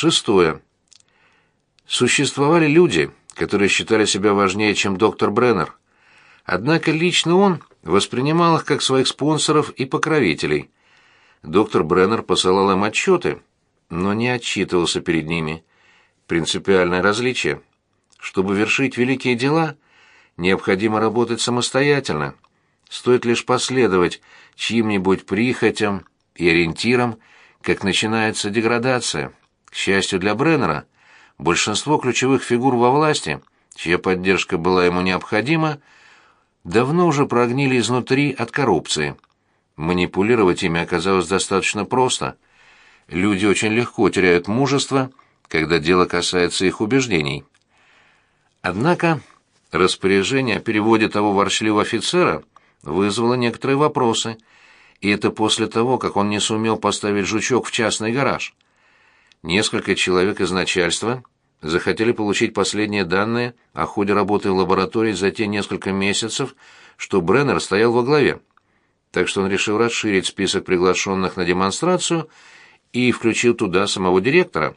Шестое. Существовали люди, которые считали себя важнее, чем доктор Бреннер. Однако лично он воспринимал их как своих спонсоров и покровителей. Доктор Бреннер посылал им отчеты, но не отчитывался перед ними. Принципиальное различие. Чтобы вершить великие дела, необходимо работать самостоятельно. Стоит лишь последовать чьим-нибудь прихотям и ориентирам, как начинается деградация. К счастью для Бреннера, большинство ключевых фигур во власти, чья поддержка была ему необходима, давно уже прогнили изнутри от коррупции. Манипулировать ими оказалось достаточно просто. Люди очень легко теряют мужество, когда дело касается их убеждений. Однако распоряжение о переводе того ворчливого офицера вызвало некоторые вопросы, и это после того, как он не сумел поставить жучок в частный гараж. Несколько человек из начальства захотели получить последние данные о ходе работы в лаборатории за те несколько месяцев, что Бреннер стоял во главе. Так что он решил расширить список приглашенных на демонстрацию и включил туда самого директора.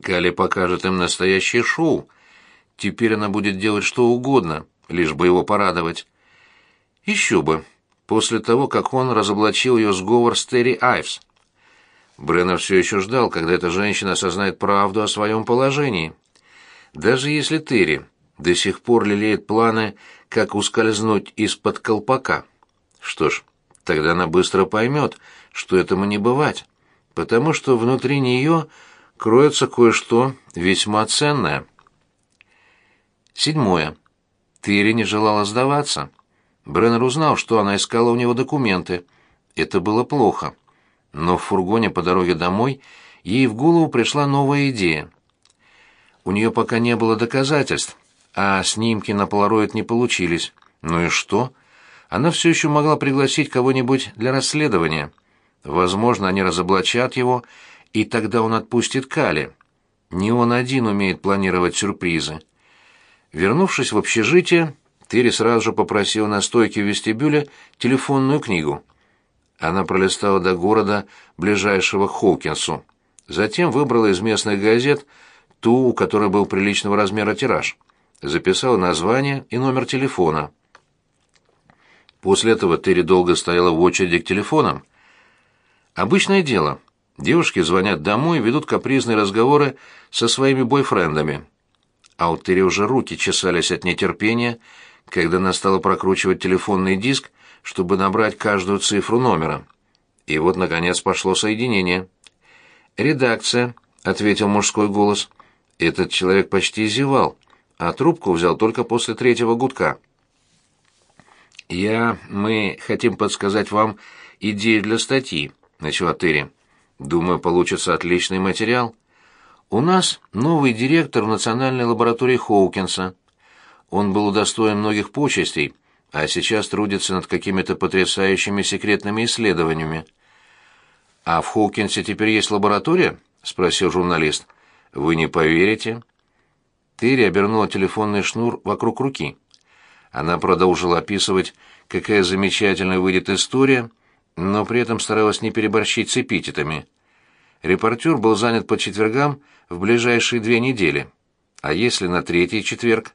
Кали покажет им настоящее шоу. Теперь она будет делать что угодно, лишь бы его порадовать. Еще бы, после того, как он разоблачил ее сговор с Терри Айвс. Бреннер все еще ждал, когда эта женщина осознает правду о своем положении. Даже если Терри до сих пор лелеет планы, как ускользнуть из-под колпака. Что ж, тогда она быстро поймет, что этому не бывать, потому что внутри нее кроется кое-что весьма ценное. Седьмое. Терри не желала сдаваться. Бреннер узнал, что она искала у него документы. Это было плохо. Но в фургоне по дороге домой ей в голову пришла новая идея. У нее пока не было доказательств, а снимки на полароид не получились. Ну и что? Она все еще могла пригласить кого-нибудь для расследования. Возможно, они разоблачат его, и тогда он отпустит Кали. Не он один умеет планировать сюрпризы. Вернувшись в общежитие, Терри сразу же попросил на стойке в вестибюле телефонную книгу. Она пролистала до города, ближайшего к Хоукинсу. Затем выбрала из местных газет ту, у которой был приличного размера тираж. Записала название и номер телефона. После этого Терри долго стояла в очереди к телефонам. Обычное дело. Девушки звонят домой и ведут капризные разговоры со своими бойфрендами. А у Терри уже руки чесались от нетерпения, когда она стала прокручивать телефонный диск чтобы набрать каждую цифру номера. И вот, наконец, пошло соединение. «Редакция», — ответил мужской голос. Этот человек почти зевал, а трубку взял только после третьего гудка. «Я... мы хотим подсказать вам идею для статьи», — начала Терри. «Думаю, получится отличный материал. У нас новый директор в Национальной лаборатории Хоукинса. Он был удостоен многих почестей, а сейчас трудится над какими-то потрясающими секретными исследованиями. «А в Хоукинсе теперь есть лаборатория?» — спросил журналист. «Вы не поверите?» Терри обернула телефонный шнур вокруг руки. Она продолжила описывать, какая замечательная выйдет история, но при этом старалась не переборщить с эпитетами. Репортер был занят по четвергам в ближайшие две недели. А если на третий четверг?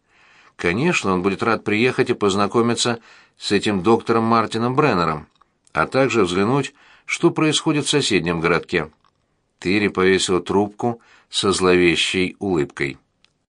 Конечно, он будет рад приехать и познакомиться с этим доктором Мартином Бреннером, а также взглянуть, что происходит в соседнем городке. Тыри повесила трубку со зловещей улыбкой.